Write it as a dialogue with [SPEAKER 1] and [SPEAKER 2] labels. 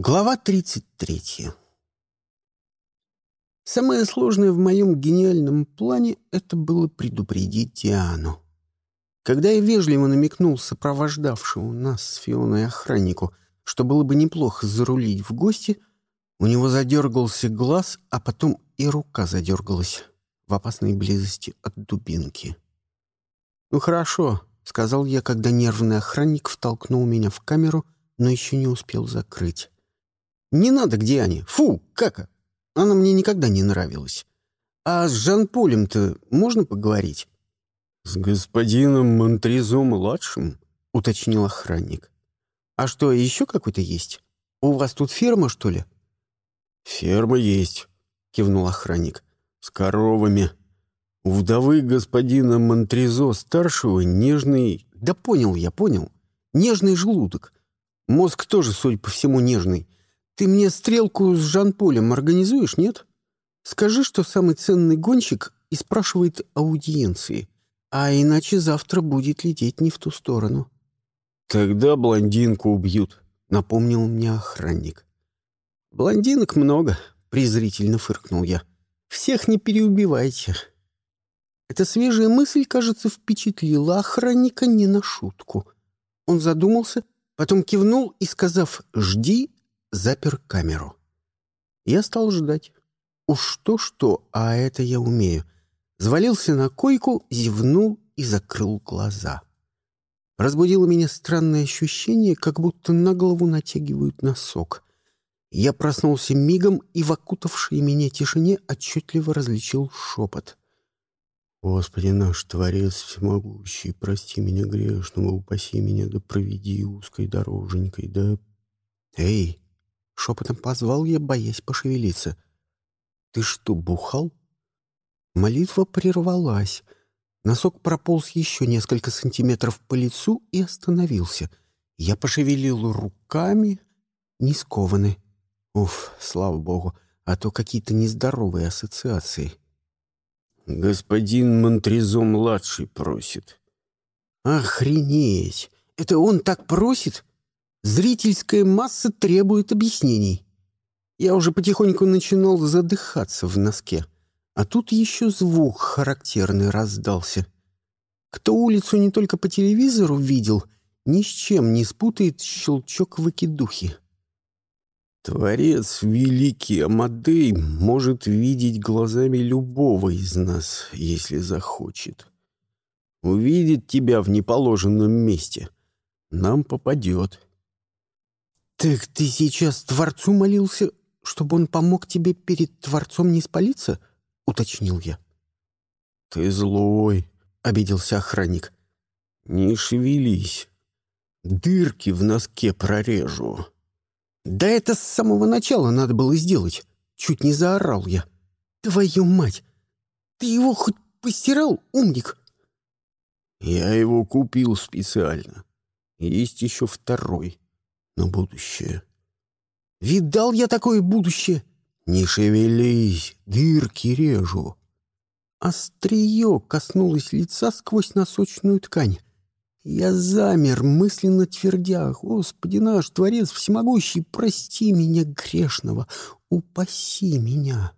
[SPEAKER 1] Глава 33. Самое сложное в моем гениальном плане — это было предупредить Диану. Когда я вежливо намекнул сопровождавшему нас с Фионой охраннику, что было бы неплохо зарулить в гости, у него задергался глаз, а потом и рука задергалась в опасной близости от дубинки. «Ну хорошо», — сказал я, когда нервный охранник втолкнул меня в камеру, но еще не успел закрыть. Не надо где они. Фу, кака. Она мне никогда не нравилась. А с Жан-Полем-то можно поговорить?
[SPEAKER 2] С господином Монтризо-младшим,
[SPEAKER 1] уточнил охранник. А что, еще какой-то есть? У вас тут ферма, что ли?
[SPEAKER 2] Ферма есть, кивнул охранник. С коровами. У вдовы господина Монтризо-старшего нежный...
[SPEAKER 1] Да понял я, понял. Нежный желудок. Мозг тоже, судя по всему, нежный. Ты мне стрелку с Жан-Полем организуешь, нет? Скажи, что самый ценный гонщик и спрашивает аудиенции, а иначе завтра будет лететь не в ту сторону».
[SPEAKER 2] «Тогда блондинку убьют», —
[SPEAKER 1] напомнил мне охранник. «Блондинок много», — презрительно фыркнул я. «Всех не переубивайте». Эта свежая мысль, кажется, впечатлила охранника не на шутку. Он задумался, потом кивнул и, сказав «жди», запер камеру. Я стал ждать. Уж то-что, а это я умею. Звалился на койку, зевнул и закрыл глаза. Разбудило меня странное ощущение, как будто на голову натягивают носок. Я проснулся мигом и в окутавшей меня тишине отчетливо различил шепот.
[SPEAKER 2] «Господи наш Творец всемогущий, прости меня грешного, упаси меня, да проведи узкой дороженькой, да...»
[SPEAKER 1] «Эй, Шепотом позвал я, боясь пошевелиться. «Ты что, бухал?» Молитва прервалась. Носок прополз еще несколько сантиметров по лицу и остановился. Я пошевелил руками, не скованы. Уф, слава богу, а то какие-то нездоровые ассоциации.
[SPEAKER 2] «Господин Монтрезо-младший просит».
[SPEAKER 1] «Охренеть! Это он так просит?» Зрительская масса требует объяснений. Я уже потихоньку начинал задыхаться в носке. А тут еще звук характерный раздался. Кто улицу не только по телевизору видел, ни с чем не спутает щелчок выкидухи.
[SPEAKER 2] Творец великий Амадей может видеть глазами любого из нас, если захочет. Увидит тебя в неположенном месте. Нам попадет.
[SPEAKER 1] «Так ты сейчас Творцу молился, чтобы он помог тебе перед Творцом не спалиться?» — уточнил я.
[SPEAKER 2] «Ты злой», — обиделся охранник. «Не шевелись. Дырки в носке прорежу».
[SPEAKER 1] «Да это с самого начала надо было сделать!» Чуть не заорал я. «Твою мать! Ты его хоть постирал, умник?»
[SPEAKER 2] «Я его купил специально. Есть еще второй на будущее.
[SPEAKER 1] «Видал я такое будущее!»
[SPEAKER 2] «Не шевелись, дырки режу!»
[SPEAKER 1] Острие коснулось лица сквозь носочную ткань. Я замер, мысленно твердя, «Господи наш, Творец всемогущий, прости меня грешного, упаси меня!»